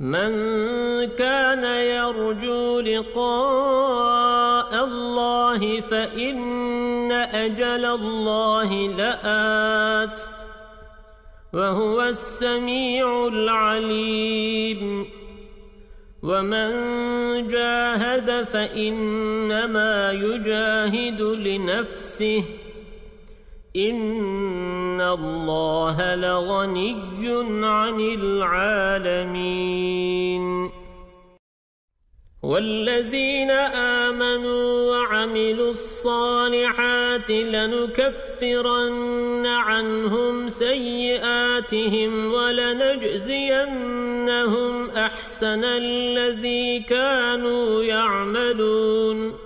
من كان يرجو لقاء الله فإن أجل الله لآت وهو السميع العليم. ومن جاهد فإنما يجاهد لنفسه. إن الله لغني عن العالمين والذين آمنوا وعملوا الصالحات لنكفرن عنهم سيئاتهم ولنجزينهم أحسن الذي كانوا يعملون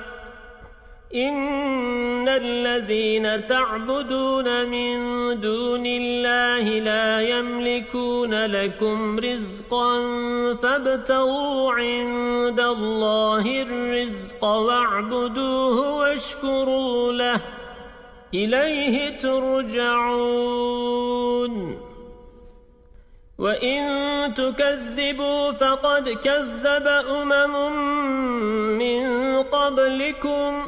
إن الذين تعبدون من دون الله لا يملكون لكم رزقا فابتغوا عند الله الرزق واعبدوه واشكروا له إليه ترجعون وإن تكذبوا فقد كذب أمم من قبلكم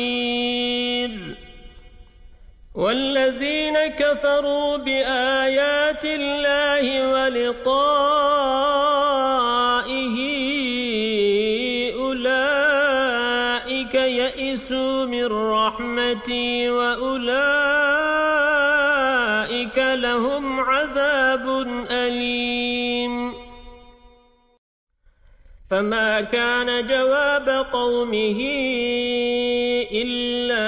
كفروا بآيات الله ولقائه أولئك يئسوا من رحمتي وأولئك لهم عذاب أليم. فما كان جواب قومه إلا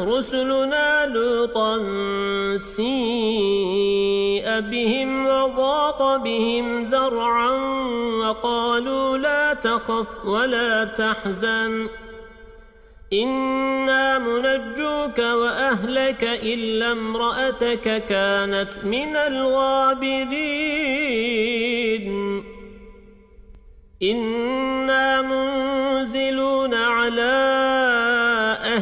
رسلنا لوطا سيء بهم وضاق بهم ذرعا وقالوا لا تخف ولا تحزن. إنا منجوك وأهلك إلا امرأتك كانت من الغابرين. إنا منزلون على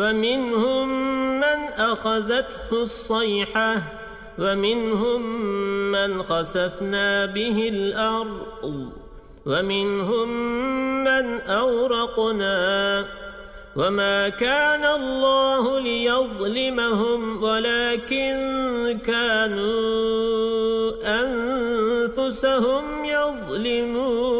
ومنهم من أخذته الصيحة ومنهم من خسفنا به الأرض ومنهم من أورقنا. وما كان الله ليظلمهم ولكن كانوا أنفسهم يظلمون.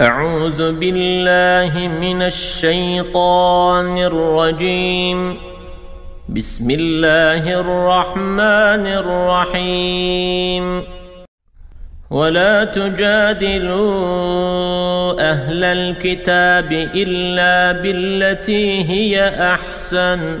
أعوذ بالله من الشيطان الرجيم. بسم الله الرحمن الرحيم. ولا تجادلوا أهل الكتاب إلا بالتي هي أحسن.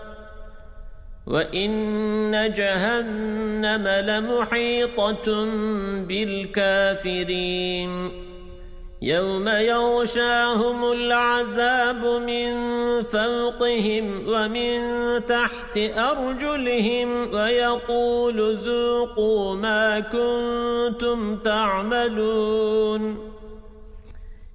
وَإِنَّ جَهَنَّمَ لَمُحِيطَةٌ بِالْكَافِرِينَ يَوْمَ يَغْشَاهُمُ الْعَذَابُ مِنْ فَوْقِهِمْ وَمِنْ تَحْتِ أَرْجُلِهِمْ وَيَقُولُ ذُوقُوا مَا كُنْتُمْ تَعْمَلُونَ